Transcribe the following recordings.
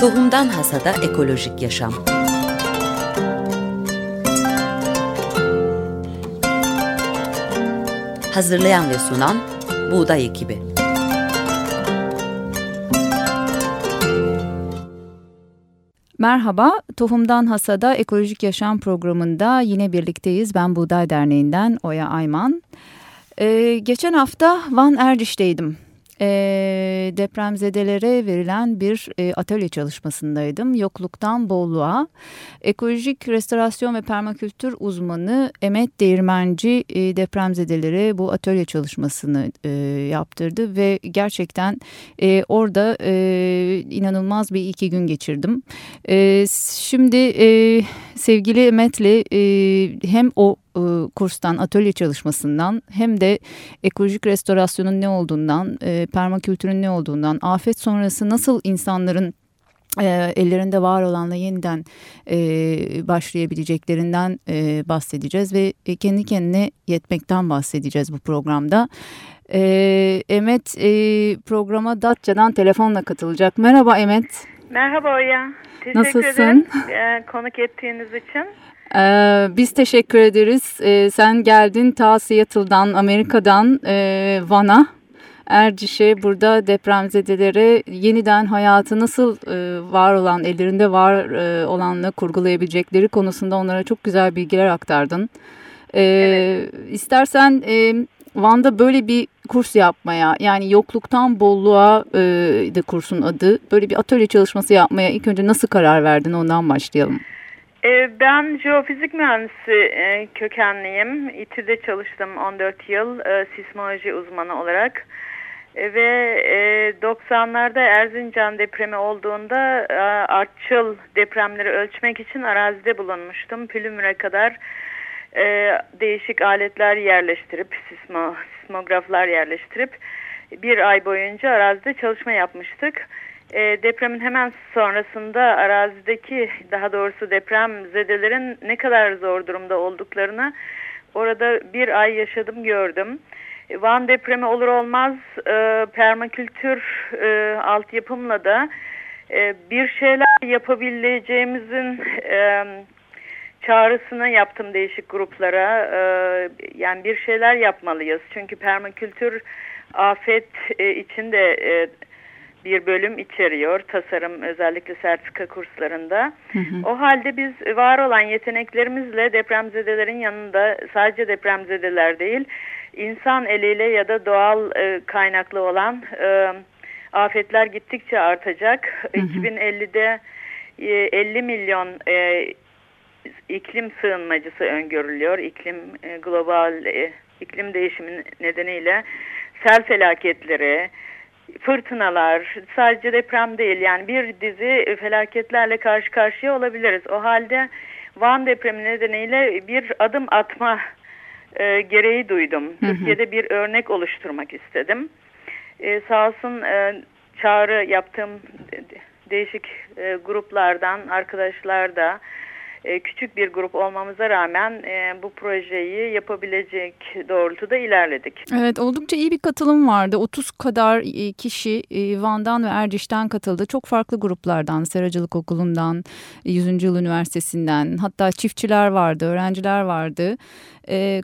Tohumdan Hasada Ekolojik Yaşam Hazırlayan ve sunan Buğday Ekibi Merhaba, Tohumdan Hasada Ekolojik Yaşam programında yine birlikteyiz. Ben Buğday Derneği'nden Oya Ayman. Ee, geçen hafta Van Erdiş'teydim e, depremzedelere verilen bir e, atölye çalışmasındaydım. Yokluktan bolluğa. Ekolojik restorasyon ve permakültür uzmanı Emet Değirmenci e, depremzedelere bu atölye çalışmasını e, yaptırdı ve gerçekten e, orada e, inanılmaz bir iki gün geçirdim. E, şimdi e, sevgili Emet'le e, hem o e, kurstan, atölye çalışmasından hem de ekolojik restorasyonun ne olduğundan, e, permakültürün ne olduğundan, afet sonrası nasıl insanların e, ellerinde var olanla yeniden e, başlayabileceklerinden e, bahsedeceğiz ve kendi kendine yetmekten bahsedeceğiz bu programda. E, Emet e, programa Datça'dan telefonla katılacak. Merhaba Emet. Merhaba Oya. Teşekkür Nasılsın? ederim konuk ettiğiniz için. Ee, biz teşekkür ederiz. Ee, sen geldin ta Seattle'dan, Amerika'dan e, Van'a, Erciş'e burada depremzedelere yeniden hayatı nasıl e, var olan, ellerinde var e, olanla kurgulayabilecekleri konusunda onlara çok güzel bilgiler aktardın. Ee, evet. İstersen e, Van'da böyle bir kurs yapmaya yani yokluktan bolluğa e, de kursun adı. Böyle bir atölye çalışması yapmaya ilk önce nasıl karar verdin ondan başlayalım. E, ben jeofizik mühendisi e, kökenliyim. İTÜ'de çalıştım 14 yıl e, sismoloji uzmanı olarak. Ve 90'larda Erzincan depremi olduğunda artçıl depremleri ölçmek için arazide bulunmuştum. Pülümür'e kadar değişik aletler yerleştirip, sismo, sismograflar yerleştirip bir ay boyunca arazide çalışma yapmıştık. E, depremin hemen sonrasında arazideki daha doğrusu deprem zedelerin ne kadar zor durumda olduklarını orada bir ay yaşadım gördüm. E, Van depremi olur olmaz e, permakültür e, altyapımla da e, bir şeyler yapabileceğimizin e, çağrısını yaptım değişik gruplara. E, yani bir şeyler yapmalıyız. Çünkü permakültür afet e, içinde e, bir bölüm içeriyor tasarım özellikle sertifika kurslarında. Hı hı. O halde biz var olan yeteneklerimizle depremzedelerin yanında sadece depremzedeler değil insan eliyle ya da doğal e, kaynaklı olan e, afetler gittikçe artacak. Hı hı. 2050'de e, 50 milyon e, iklim sığınmacısı öngörülüyor. İklim e, global e, iklim değişimi nedeniyle sel felaketleri, fırtınalar, sadece deprem değil yani bir dizi felaketlerle karşı karşıya olabiliriz. O halde Van depremi nedeniyle bir adım atma e, gereği duydum. Hı hı. Türkiye'de bir örnek oluşturmak istedim. E, sağ olsun e, çağrı yaptığım değişik e, gruplardan arkadaşlar da e, küçük bir grup olmamıza rağmen e, bu projeyi yapabilecek doğrultuda ilerledik. Evet oldukça iyi bir katılım vardı. 30 kadar e, kişi Van'dan ve Erciş'ten katıldı. Çok farklı gruplardan, Seracılık Okulu'ndan, 100. Yıl Üniversitesi'nden hatta çiftçiler vardı, öğrenciler vardı,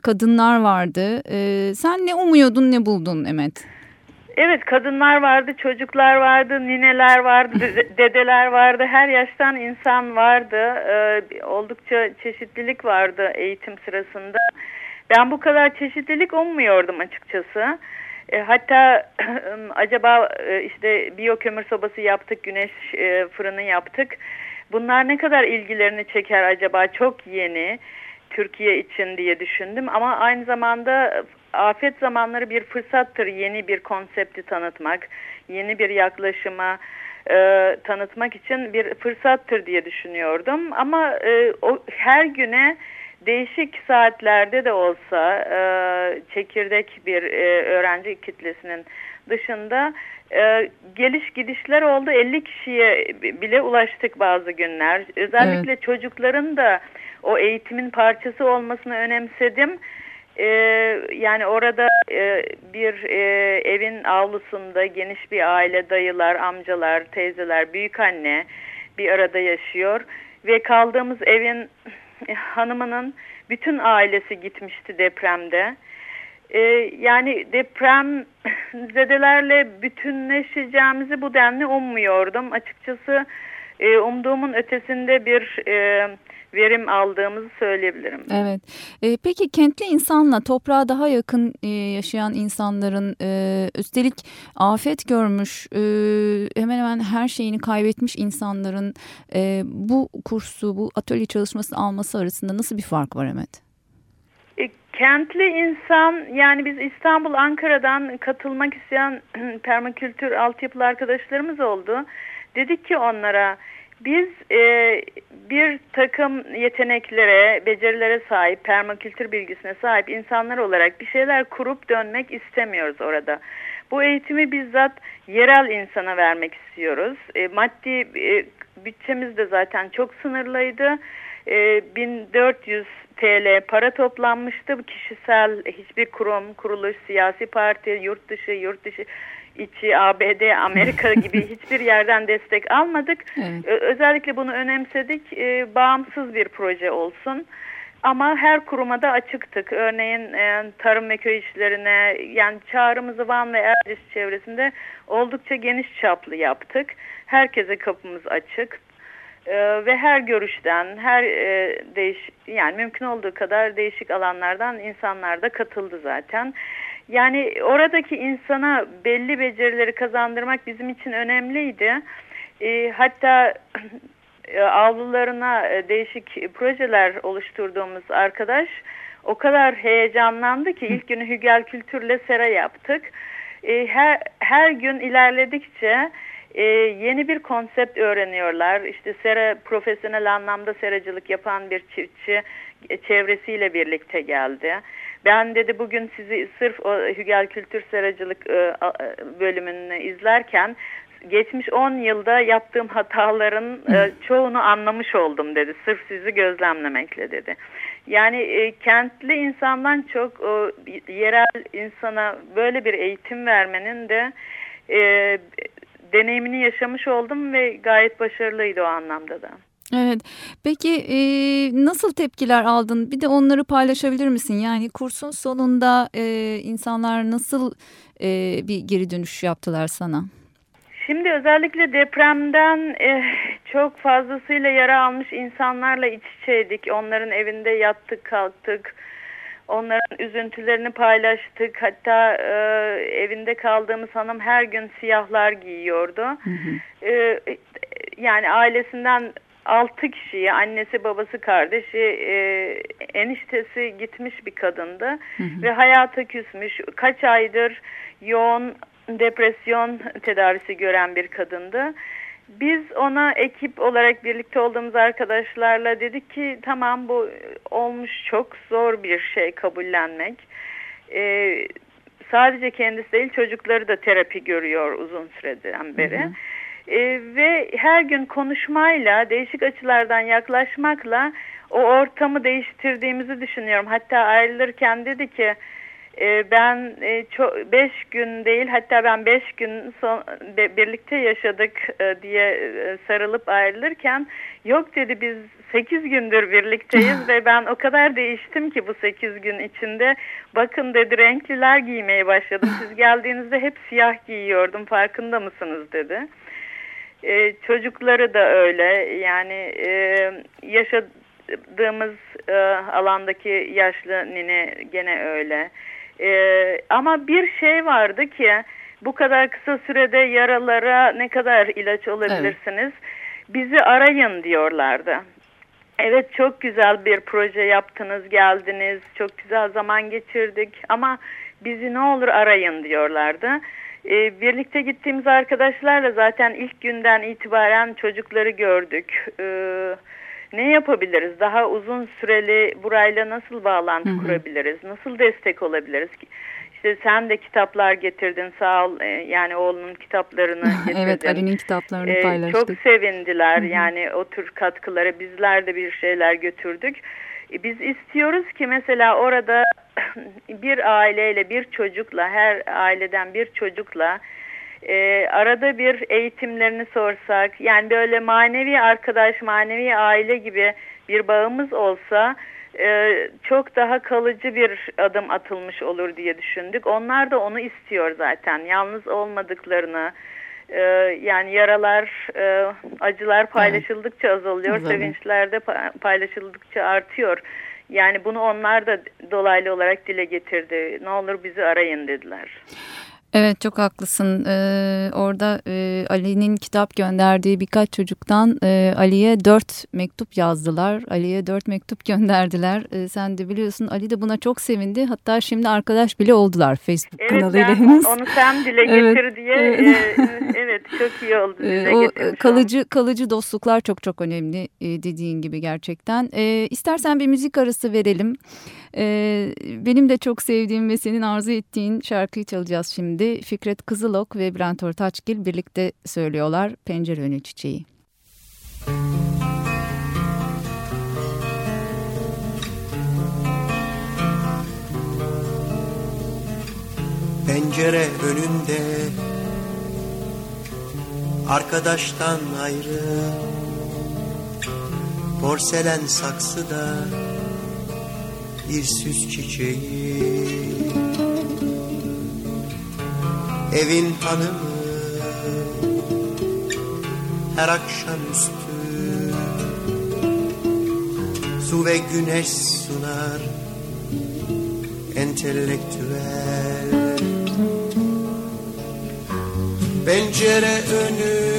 kadınlar vardı. Sen ne umuyordun, ne buldun Emet? Evet kadınlar vardı, çocuklar vardı, nineler vardı, dedeler vardı, her yaştan insan vardı. Ee, oldukça çeşitlilik vardı eğitim sırasında. Ben bu kadar çeşitlilik ummuyordum açıkçası. E, hatta acaba e, işte biyokömür sobası yaptık, güneş e, fırını yaptık. Bunlar ne kadar ilgilerini çeker acaba? Çok yeni. Türkiye için diye düşündüm ama aynı zamanda afet zamanları bir fırsattır yeni bir konsepti tanıtmak, yeni bir yaklaşıma e, tanıtmak için bir fırsattır diye düşünüyordum. Ama e, o her güne değişik saatlerde de olsa e, çekirdek bir e, öğrenci kitlesinin dışında e, geliş gidişler oldu. 50 kişiye bile ulaştık bazı günler. Özellikle evet. çocukların da o eğitimin parçası olmasını önemsedim e, yani orada e, bir e, evin avlusunda geniş bir aile dayılar, amcalar, teyzeler, büyük anne bir arada yaşıyor ve kaldığımız evin hanımının bütün ailesi gitmişti depremde. E, yani deprem zedelerle bütünleşeceğimizi bu denli ummuyordum. Açıkçası e, umduğumun ötesinde bir e, verim aldığımızı söyleyebilirim. Evet. E, peki kentli insanla toprağa daha yakın e, yaşayan insanların e, üstelik afet görmüş e, hemen hemen her şeyini kaybetmiş insanların e, bu kursu bu atölye çalışması alması arasında nasıl bir fark var Emet? E, kentli insan yani biz İstanbul Ankara'dan katılmak isteyen permakültür altyapılı arkadaşlarımız oldu. Dedik ki onlara biz e, bir takım yeteneklere, becerilere sahip, permakültür bilgisine sahip insanlar olarak bir şeyler kurup dönmek istemiyoruz orada. Bu eğitimi bizzat yerel insana vermek istiyoruz. E, maddi e, bütçemiz de zaten çok sınırlıydı. E, 1400 TL para toplanmıştı. Kişisel hiçbir kurum, kuruluş, siyasi parti, yurt dışı, yurt dışı içi ABD, Amerika gibi hiçbir yerden destek almadık. Evet. Özellikle bunu önemsedik. E, bağımsız bir proje olsun. Ama her kuruma da açıktık. Örneğin e, tarım ve köy işlerine yani çağrımızı Van ve Erciş çevresinde oldukça geniş çaplı yaptık. Herkese kapımız açık. E, ve her görüşten, her e, değiş yani mümkün olduğu kadar değişik alanlardan insanlar da katıldı zaten. Yani oradaki insana belli becerileri kazandırmak bizim için önemliydi. E, hatta avlularına e, değişik projeler oluşturduğumuz arkadaş o kadar heyecanlandı ki ilk günü Hügel Kültür'le sera yaptık. E, her, her gün ilerledikçe e, yeni bir konsept öğreniyorlar. İşte sera profesyonel anlamda seracılık yapan bir çiftçi e, çevresiyle birlikte geldi. Ben dedi bugün sizi sırf o Hügel Kültür Seracılık e, bölümünü izlerken geçmiş 10 yılda yaptığım hataların e, çoğunu anlamış oldum dedi. Sırf sizi gözlemlemekle dedi. Yani e, kentli insandan çok o, yerel insana böyle bir eğitim vermenin de e, deneyimini yaşamış oldum ve gayet başarılıydı o anlamda da. Evet. Peki e, nasıl tepkiler aldın? Bir de onları paylaşabilir misin? Yani kursun sonunda e, insanlar nasıl e, bir geri dönüş yaptılar sana? Şimdi özellikle depremden e, çok fazlasıyla yara almış insanlarla iç içeydik. Onların evinde yattık kalktık. Onların üzüntülerini paylaştık. Hatta e, evinde kaldığımız hanım her gün siyahlar giyiyordu. Hı hı. E, yani ailesinden altı kişiyi annesi babası kardeşi e, eniştesi gitmiş bir kadındı hı hı. ve hayata küsmüş kaç aydır yoğun depresyon tedavisi gören bir kadındı. Biz ona ekip olarak birlikte olduğumuz arkadaşlarla dedik ki tamam bu olmuş çok zor bir şey kabullenmek. Ee, sadece kendisi değil çocukları da terapi görüyor uzun süreden beri. Hı hı. E, ve her gün konuşmayla, değişik açılardan yaklaşmakla o ortamı değiştirdiğimizi düşünüyorum. Hatta ayrılırken dedi ki e, ben e, çok beş gün değil hatta ben beş gün son, be, birlikte yaşadık e, diye e, sarılıp ayrılırken yok dedi biz sekiz gündür birlikteyiz ve ben o kadar değiştim ki bu sekiz gün içinde bakın dedi renkliler giymeye başladım siz geldiğinizde hep siyah giyiyordum farkında mısınız dedi. E, çocukları da öyle yani e, yaşadığımız e, alandaki yaşlı nine gene öyle. E, ama bir şey vardı ki bu kadar kısa sürede yaralara ne kadar ilaç olabilirsiniz? Evet. Bizi arayın diyorlardı. Evet çok güzel bir proje yaptınız, geldiniz, çok güzel zaman geçirdik ama bizi ne olur arayın diyorlardı. E, birlikte gittiğimiz arkadaşlarla zaten ilk günden itibaren çocukları gördük. E, ne yapabiliriz? Daha uzun süreli burayla nasıl bağlantı hı hı. kurabiliriz? Nasıl destek olabiliriz? İşte sen de kitaplar getirdin sağ ol. E, yani oğlunun kitaplarını getirdin. evet Ali'nin kitaplarını e, paylaştık. Çok sevindiler. Hı hı. Yani o tür katkıları bizler de bir şeyler götürdük. E, biz istiyoruz ki mesela orada bir aileyle bir çocukla her aileden bir çocukla e, arada bir eğitimlerini sorsak yani böyle manevi arkadaş manevi aile gibi bir bağımız olsa e, çok daha kalıcı bir adım atılmış olur diye düşündük. Onlar da onu istiyor zaten yalnız olmadıklarını e, yani yaralar e, acılar paylaşıldıkça azalıyor Evet. sevinçler de pa- paylaşıldıkça artıyor. Yani bunu onlar da dolaylı olarak dile getirdi. Ne olur bizi arayın dediler. Evet çok haklısın. Ee, orada e, Ali'nin kitap gönderdiği birkaç çocuktan e, Ali'ye dört mektup yazdılar. Ali'ye dört mektup gönderdiler. E, sen de biliyorsun Ali de buna çok sevindi. Hatta şimdi arkadaş bile oldular Facebook Evet kanalıyla ben henüz. onu sen dile Evet, getir diye evet. e, evet çok iyi oldu dile o e, kalıcı kalıcı dostluklar çok çok önemli e, dediğin gibi gerçekten. E, istersen bir müzik arası verelim. E, benim de çok sevdiğim ve senin arzu ettiğin şarkıyı çalacağız şimdi. Fikret Kızılok ve Bülent Ortaçgil birlikte söylüyorlar Pencere Önü Çiçeği. Pencere önünde Arkadaştan ayrı Porselen saksıda Bir süs çiçeği Evin hanımı Her akşamüstü Su ve güneş sunar Entelektüel. Pencere önü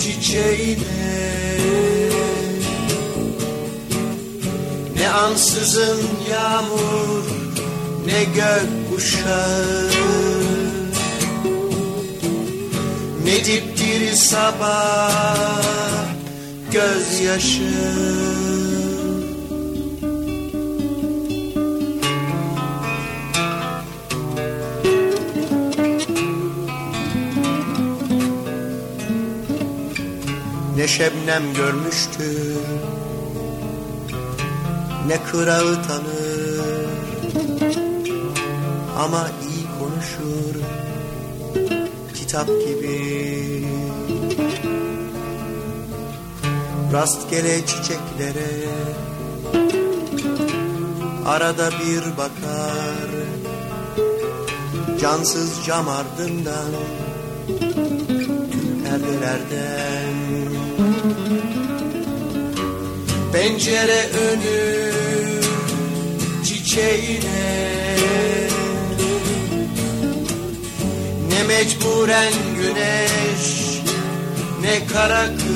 çiçeğine. Ne ansızın yağmur ne gök kuşağı Ne dipdiri sabah gözyaşı. Ne şebnem görmüştür Ne kırağı tanır. Ama Kitap gibi. Rastgele çiçeklere Arada bir bakar. Cansız cam ardından Tüm perdelerden Pencere önü çiçeğine Ne mecburen güneş ne kara kış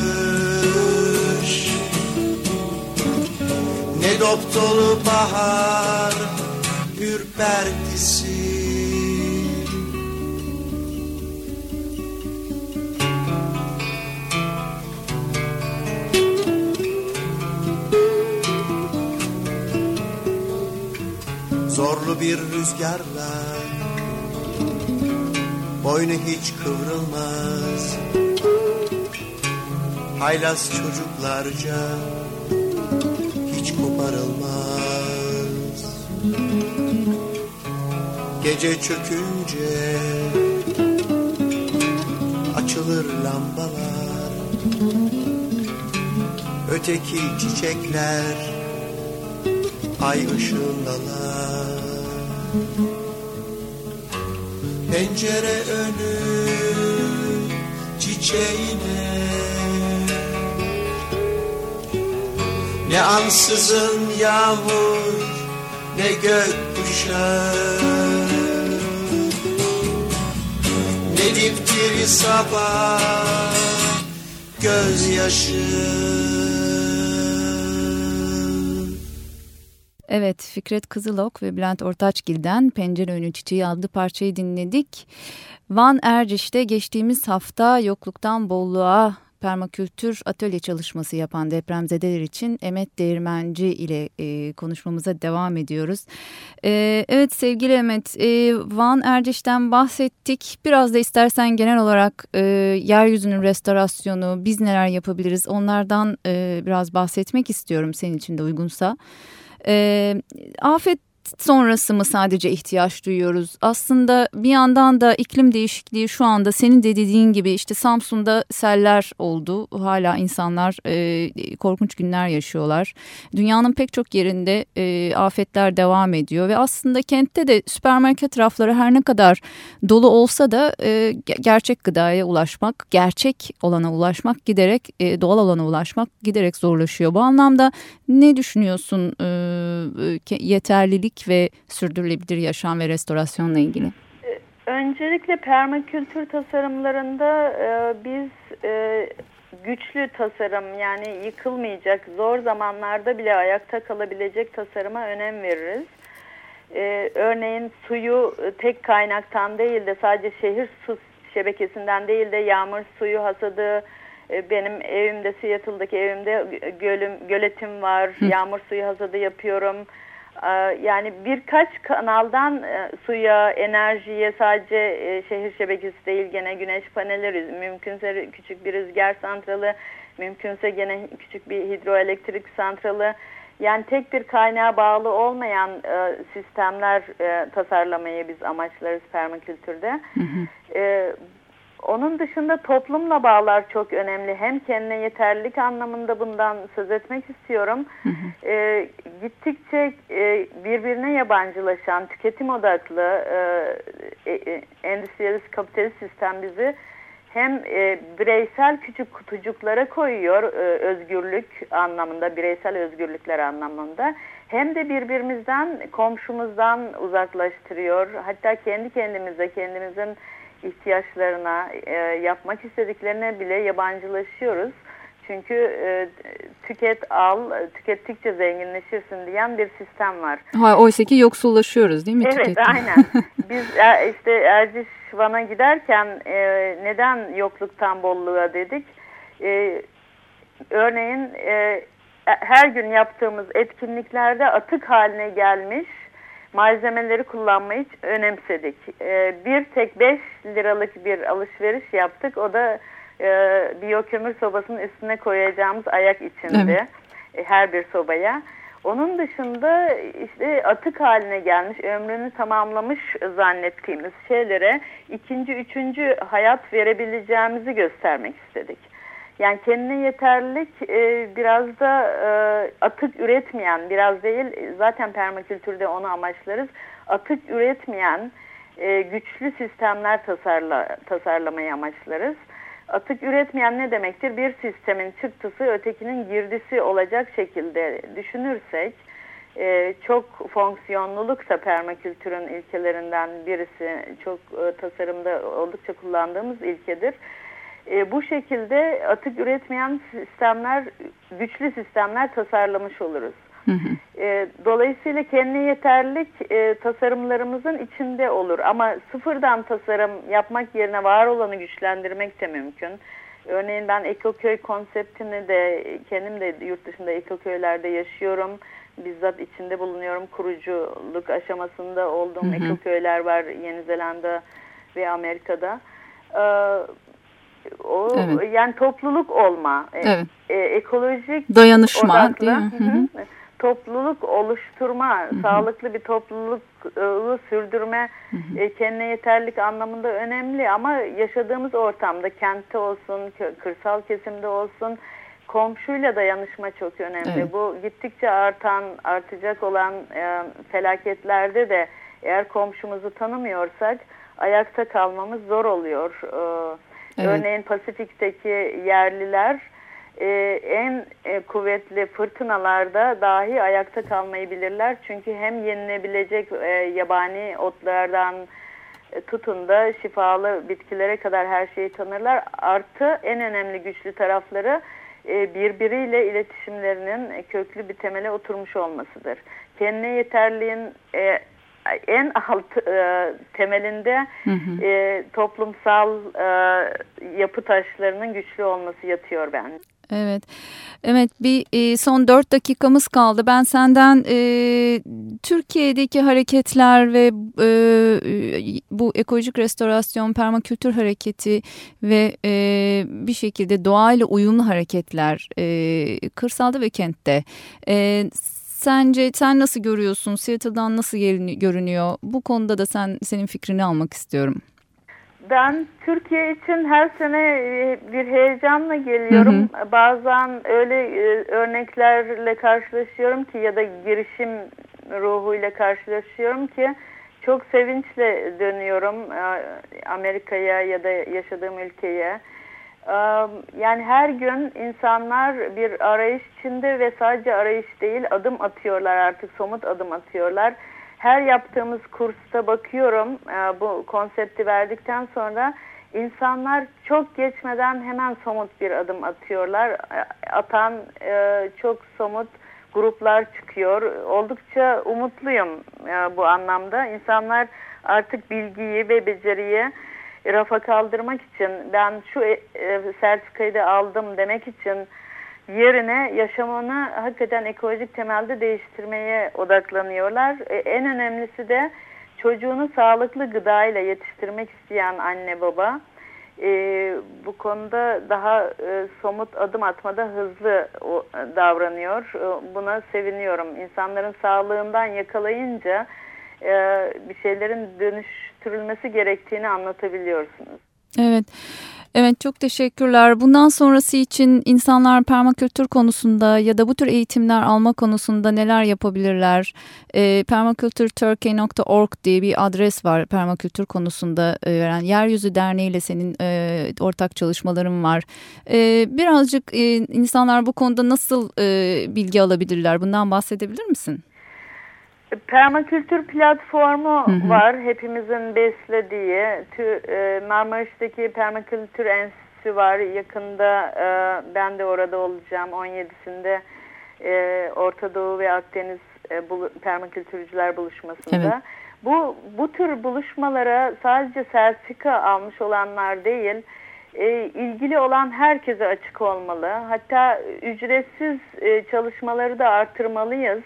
Ne dop dolu bahar ürpertisi. Zorlu bir rüzgarla Boynu hiç kıvrılmaz. Haylaz çocuklarca Hiç koparılmaz. Gece çökünce Açılır lambalar. Öteki çiçekler ay ışığındalar Pencere önü çiçeğine. Ne ansızın yağmur ne gök kuşağı Ne dipdiri sabah gözyaşı Evet Fikret Kızılok ve Bülent Ortaçgil'den Pencere Önü Çiçeği adlı parçayı dinledik. Van Erciş'te geçtiğimiz hafta yokluktan bolluğa permakültür atölye çalışması yapan depremzedeler için Emet Değirmenci ile e, konuşmamıza devam ediyoruz. E, evet sevgili Emet, e, Van Erciş'ten bahsettik. Biraz da istersen genel olarak e, yeryüzünün restorasyonu, biz neler yapabiliriz onlardan e, biraz bahsetmek istiyorum senin için de uygunsa. E, afet sonrası mı sadece ihtiyaç duyuyoruz? Aslında bir yandan da iklim değişikliği şu anda senin de dediğin gibi işte Samsun'da seller oldu. Hala insanlar e, korkunç günler yaşıyorlar. Dünyanın pek çok yerinde e, afetler devam ediyor ve aslında kentte de süpermarket rafları her ne kadar dolu olsa da e, gerçek gıdaya ulaşmak, gerçek olana ulaşmak giderek e, doğal olana ulaşmak giderek zorlaşıyor. Bu anlamda ne düşünüyorsun e, e yeterlilik ve sürdürülebilir yaşam ve restorasyonla ilgili? Öncelikle permakültür tasarımlarında e, biz e, güçlü tasarım yani yıkılmayacak zor zamanlarda bile ayakta kalabilecek tasarıma önem veririz. E, örneğin suyu tek kaynaktan değil de sadece şehir su şebekesinden değil de yağmur suyu hasadı, e, benim evimde Seattle'daki evimde gölüm, göletim var, Hı. yağmur suyu hasadı yapıyorum. E, yani birkaç kanaldan e, suya, enerjiye sadece şehir şebekesi değil gene güneş panelleri, mümkünse küçük bir rüzgar santralı, mümkünse gene küçük bir hidroelektrik santralı. Yani tek bir kaynağa bağlı olmayan e, sistemler e, tasarlamayı biz amaçlarız permakültürde. Hı hı. E, onun dışında toplumla bağlar çok önemli. Hem kendine yeterlilik anlamında bundan söz etmek istiyorum. Hı hı. E, gittikçe e, birbirine yabancılaşan, tüketim odaklı, e, e, e endüstriyalist kapitalist sistem bizi hem e, bireysel küçük kutucuklara koyuyor e, özgürlük anlamında, bireysel özgürlükler anlamında. Hem de birbirimizden, komşumuzdan uzaklaştırıyor. Hatta kendi kendimize, kendimizin ihtiyaçlarına, e, yapmak istediklerine bile yabancılaşıyoruz. Çünkü e, tüket al, tükettikçe zenginleşirsin diyen bir sistem var. Ha, oysa ki yoksullaşıyoruz değil mi? Evet tüketim? aynen. Biz e, işte Erciş Van'a giderken e, neden yokluktan bolluğa dedik. E, örneğin e, her gün yaptığımız etkinliklerde atık haline gelmiş malzemeleri kullanmayı hiç önemsedik. E, bir tek 5 liralık bir alışveriş yaptık. O da e, biyokömür sobasının üstüne koyacağımız ayak içinde evet. her bir sobaya. Onun dışında işte atık haline gelmiş, ömrünü tamamlamış zannettiğimiz şeylere ikinci, üçüncü hayat verebileceğimizi göstermek istedik. Yani kendine yeterlilik e, biraz da e, atık üretmeyen, biraz değil zaten permakültürde onu amaçlarız. Atık üretmeyen e, güçlü sistemler tasarla, tasarlamayı amaçlarız. Atık üretmeyen ne demektir? Bir sistemin çıktısı ötekinin girdisi olacak şekilde düşünürsek e, çok fonksiyonluluk da permakültürün ilkelerinden birisi. Çok e, tasarımda oldukça kullandığımız ilkedir. E, bu şekilde atık üretmeyen sistemler, güçlü sistemler tasarlamış oluruz. Hı hı. E, dolayısıyla kendi yeterlik e, tasarımlarımızın içinde olur. Ama sıfırdan tasarım yapmak yerine var olanı güçlendirmek de mümkün. Örneğin ben ekoköy konseptini de kendim de yurt dışında ekoköylerde yaşıyorum. Bizzat içinde bulunuyorum. Kuruculuk aşamasında olduğum hı hı. ekoköyler var Yeni Zelanda ve Amerika'da. Ee, o evet. yani topluluk olma, e, evet. e, ekolojik dayanışma odaklı, değil mi? Hı -hı. topluluk oluşturma, Hı -hı. sağlıklı bir topluluk sürdürme Hı -hı. E, kendine yeterlik anlamında önemli ama yaşadığımız ortamda kentte olsun, kırsal kesimde olsun komşuyla dayanışma çok önemli. Evet. Bu gittikçe artan, artacak olan e, felaketlerde de eğer komşumuzu tanımıyorsak ayakta kalmamız zor oluyor. E, Evet. Örneğin Pasifik'teki yerliler e, en e, kuvvetli fırtınalarda dahi ayakta kalmayı bilirler. Çünkü hem yenilebilecek e, yabani otlardan e, tutun da şifalı bitkilere kadar her şeyi tanırlar. Artı en önemli güçlü tarafları e, birbiriyle iletişimlerinin köklü bir temele oturmuş olmasıdır. Kendine yeterliğin e, en alt e, temelinde hı hı. E, toplumsal e, yapı taşlarının güçlü olması yatıyor bence. Evet, evet bir e, son dört dakikamız kaldı. Ben senden e, Türkiye'deki hareketler ve e, bu ekolojik restorasyon, permakültür hareketi ve e, bir şekilde doğayla uyumlu hareketler e, kırsalda ve kentte. E, sence sen nasıl görüyorsun? Seattle'dan nasıl görünüyor? Bu konuda da sen senin fikrini almak istiyorum. Ben Türkiye için her sene e, bir heyecanla geliyorum. Hı hı. Bazen öyle e, örneklerle karşılaşıyorum ki ya da girişim ruhuyla karşılaşıyorum ki çok sevinçle dönüyorum e, Amerika'ya ya da yaşadığım ülkeye. Yani her gün insanlar bir arayış içinde ve sadece arayış değil adım atıyorlar artık somut adım atıyorlar her yaptığımız kursta bakıyorum e, bu konsepti verdikten sonra insanlar çok geçmeden hemen somut bir adım atıyorlar. E, atan e, çok somut gruplar çıkıyor. Oldukça umutluyum bu anlamda. İnsanlar artık bilgiyi ve beceriyi rafa kaldırmak için ben şu sertifikayı da aldım demek için yerine yaşamını hakikaten ekolojik temelde değiştirmeye odaklanıyorlar. E, en önemlisi de çocuğunu sağlıklı gıda ile yetiştirmek isteyen anne baba e, bu konuda daha e, somut adım atmada hızlı o, davranıyor. E, buna seviniyorum. İnsanların sağlığından yakalayınca e, bir şeylerin dönüştürülmesi gerektiğini anlatabiliyorsunuz. Evet. Evet çok teşekkürler. Bundan sonrası için insanlar permakültür konusunda ya da bu tür eğitimler alma konusunda neler yapabilirler? E, permakültürturkey.org diye bir adres var permakültür konusunda e, veren. Yeryüzü Derneği ile senin e, ortak çalışmaların var. E, birazcık e, insanlar bu konuda nasıl e, bilgi alabilirler? Bundan bahsedebilir misin? Permakültür platformu hı hı. var. Hepimizin beslediği. E, Marmaris'teki Permakültür Enstitüsü var. Yakında e, ben de orada olacağım. 17'sinde e, Orta Doğu ve Akdeniz Permakültürcüler Buluşması'nda. Evet. Bu, bu tür buluşmalara sadece sertifika almış olanlar değil, ilgili olan herkese açık olmalı. Hatta ücretsiz çalışmaları da artırmalıyız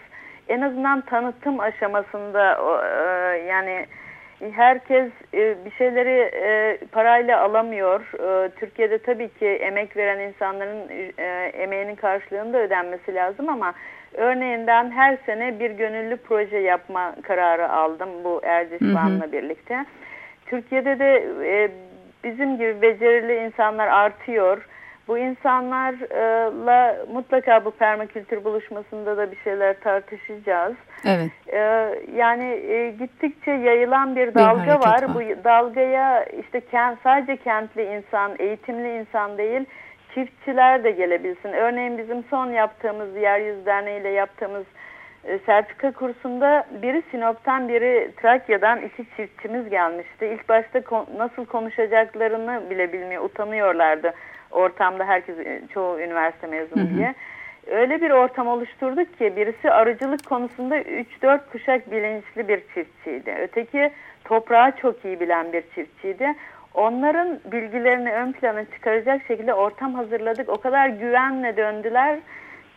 en azından tanıtım aşamasında e, yani herkes e, bir şeyleri e, parayla alamıyor. Türkiye'de tabii ki emek veren insanların emeğinin karşılığında ödenmesi lazım ama örneğin ben her sene bir gönüllü proje yapma kararı aldım bu Erdiş Van'la birlikte. Türkiye'de de bizim gibi becerili insanlar artıyor. Bu insanlarla mutlaka bu permakültür buluşmasında da bir şeyler tartışacağız. Evet. Ee, yani e, gittikçe yayılan bir dalga bir var. var. Bu dalgaya işte kent, sadece kentli insan, eğitimli insan değil, çiftçiler de gelebilsin. Örneğin bizim son yaptığımız Yeryüzü Derneği ile yaptığımız e, sertifika kursunda biri Sinop'tan biri Trakya'dan iki çiftçimiz gelmişti. İlk başta nasıl konuşacaklarını bile bilmiyor, utanıyorlardı ortamda herkes e, çoğu üniversite mezunu diye. Öyle bir ortam oluşturduk ki birisi arıcılık konusunda 3-4 kuşak bilinçli bir çiftçiydi. Öteki toprağı çok iyi bilen bir çiftçiydi. Onların bilgilerini ön plana çıkaracak şekilde ortam hazırladık. O kadar güvenle döndüler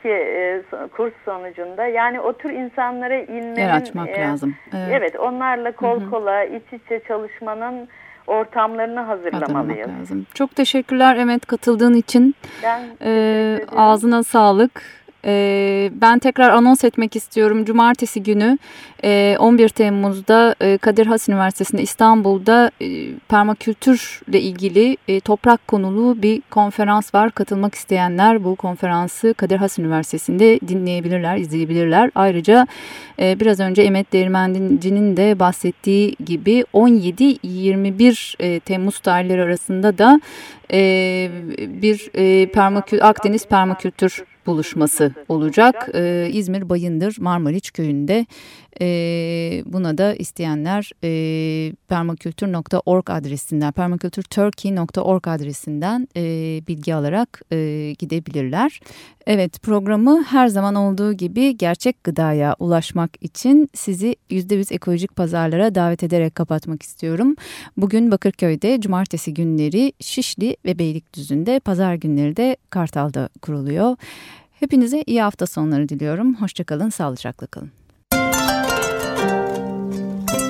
ki e, kurs sonucunda. Yani o tür insanlara inmenin... Yer açmak e, lazım. Evet. evet onlarla kol kola iç içe çalışmanın ortamlarını hazırlamalıyız. Lazım. Çok teşekkürler Emet katıldığın için. Ben ee, ağzına sağlık. Ee, ben tekrar anons etmek istiyorum. Cumartesi günü 11 e, Temmuz'da e, Kadir Has Üniversitesi'nde İstanbul'da e, permakültürle ilgili toprak konulu bir konferans var. Katılmak isteyenler bu konferansı Kadir Has Üniversitesi'nde dinleyebilirler, izleyebilirler. Ayrıca biraz önce Emet Değirmenci'nin de bahsettiği gibi 17-21 Temmuz tarihleri arasında da bir permakül Akdeniz permakültür buluşması olacak. Ee, İzmir Bayındır Marmariç Köyü'nde e, buna da isteyenler e, permakültür.org adresinden permakültürturkey.org adresinden e, bilgi alarak e, gidebilirler. Evet programı her zaman olduğu gibi gerçek gıdaya ulaşmak için sizi %100 ekolojik pazarlara davet ederek kapatmak istiyorum. Bugün Bakırköy'de cumartesi günleri Şişli ve Beylikdüzü'nde pazar günleri de Kartal'da kuruluyor. Hepinize iyi hafta sonları diliyorum. Hoşçakalın, sağlıcakla kalın.